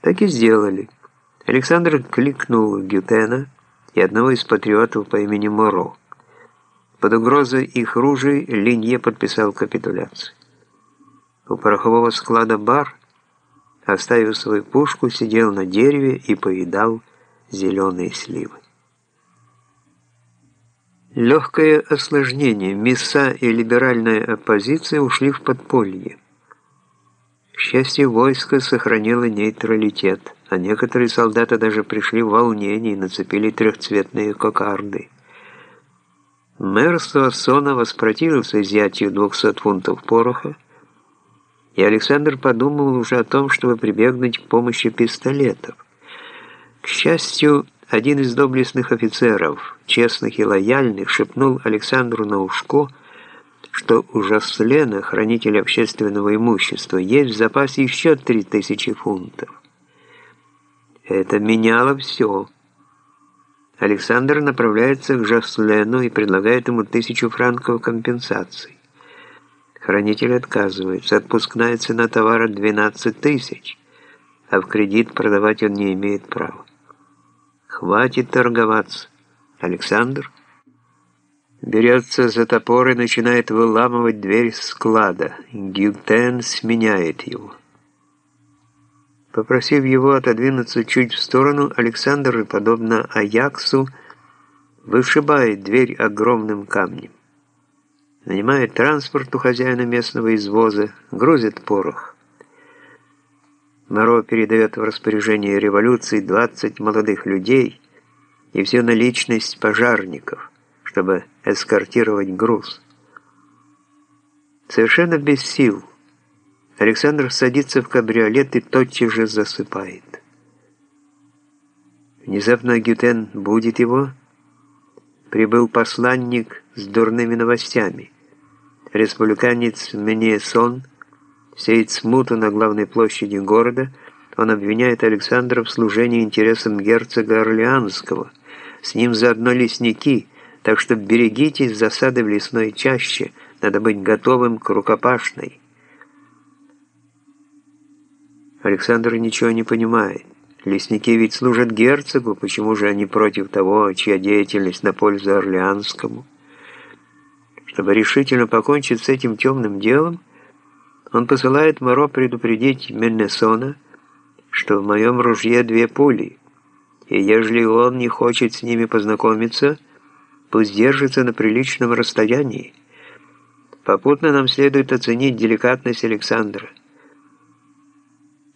Так и сделали. Александр кликнул Гютена и одного из патриотов по имени Моро. Под угрозой их ружей Линье подписал капитуляцию. У порохового склада бар, оставив свою пушку, сидел на дереве и поедал зеленые сливы. Легкое осложнение. МИСа и либеральная оппозиция ушли в подполье. К счастью, войско сохранило нейтралитет, а некоторые солдаты даже пришли в волнение и нацепили трехцветные кокарды. Мэр Суассона воспротивился изъятию 200 фунтов пороха, и Александр подумал уже о том, чтобы прибегнуть к помощи пистолетов. К счастью, один из доблестных офицеров, честных и лояльных, шепнул Александру на ушко, что у Жаслена, хранителя общественного имущества, есть в запасе еще три тысячи фунтов. Это меняло все. Александр направляется к Жаслену и предлагает ему тысячу франков компенсации. Хранитель отказывается. Отпускная цена товара 12 тысяч, а в кредит продавать он не имеет права. Хватит торговаться. Александр берется за топор и начинает выламывать дверь склада. Гютен сменяет его. Попросив его отодвинуться чуть в сторону, Александр, подобно Аяксу, вышибает дверь огромным камнем. Нанимает транспорт у хозяина местного извоза, грузит порох. Моро передает в распоряжение революции 20 молодых людей и всю наличность пожарников, чтобы эскортировать груз. Совершенно без сил – Александр садится в кабриолет и тотчас же засыпает. Внезапно Гютен будет его. Прибыл посланник с дурными новостями. Республиканец Менесон сеет смуту на главной площади города. Он обвиняет Александра в служении интересам герцога Орлеанского. С ним заодно лесники, так что берегитесь засады в лесной чаще. Надо быть готовым к рукопашной. Александр ничего не понимает. Лесники ведь служат герцогу, почему же они против того, чья деятельность на пользу Орлеанскому? Чтобы решительно покончить с этим темным делом, он посылает Моро предупредить Меннесона, что в моем ружье две пули, и ежели он не хочет с ними познакомиться, пусть держится на приличном расстоянии. Попутно нам следует оценить деликатность Александра.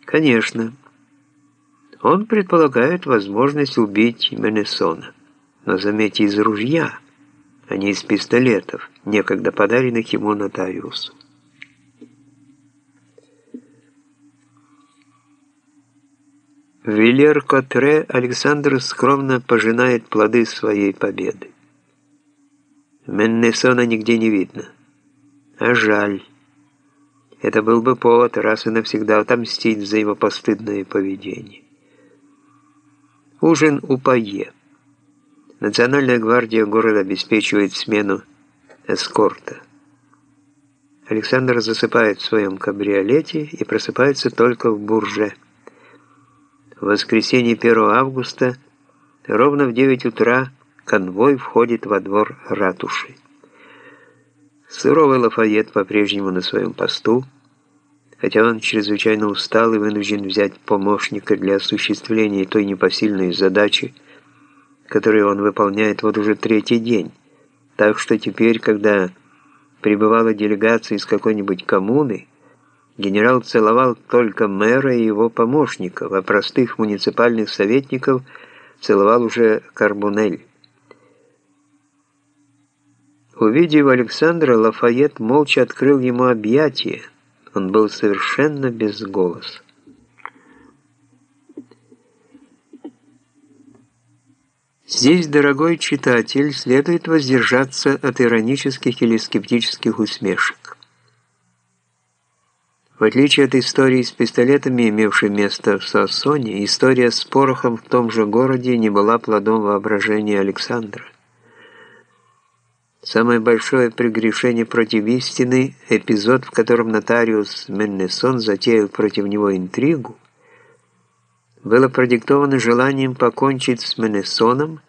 Конечно. Он предполагает возможность убить Менесона. Но заметьте, из ружья, а не из пистолетов, некогда подаренных ему нотариусу. В Вильер-Котре Александр скромно пожинает плоды своей победы. Меннесона нигде не видно. А жаль. Это был бы повод раз и навсегда отомстить за его постыдное поведение. Ужин у Пайе. Национальная гвардия города обеспечивает смену эскорта. Александр засыпает в своем кабриолете и просыпается только в Бурже. В воскресенье 1 августа ровно в 9 утра конвой входит во двор ратуши. Суровый Лафайет по-прежнему на своем посту, хотя он чрезвычайно устал и вынужден взять помощника для осуществления той непосильной задачи, которую он выполняет вот уже третий день. Так что теперь, когда прибывала делегация из какой-нибудь коммуны, генерал целовал только мэра и его помощников, а простых муниципальных советников целовал уже Карбунель. Увидев Александра, Лафайет молча открыл ему объятия. Он был совершенно без голоса. Здесь, дорогой читатель, следует воздержаться от иронических или скептических усмешек. В отличие от истории с пистолетами, имевшей место в Сассоне, история с порохом в том же городе не была плодом воображения Александра. Самое большое прегрешение против истины – эпизод, в котором нотариус Меннесон затеял против него интригу, было продиктовано желанием покончить с Менесоном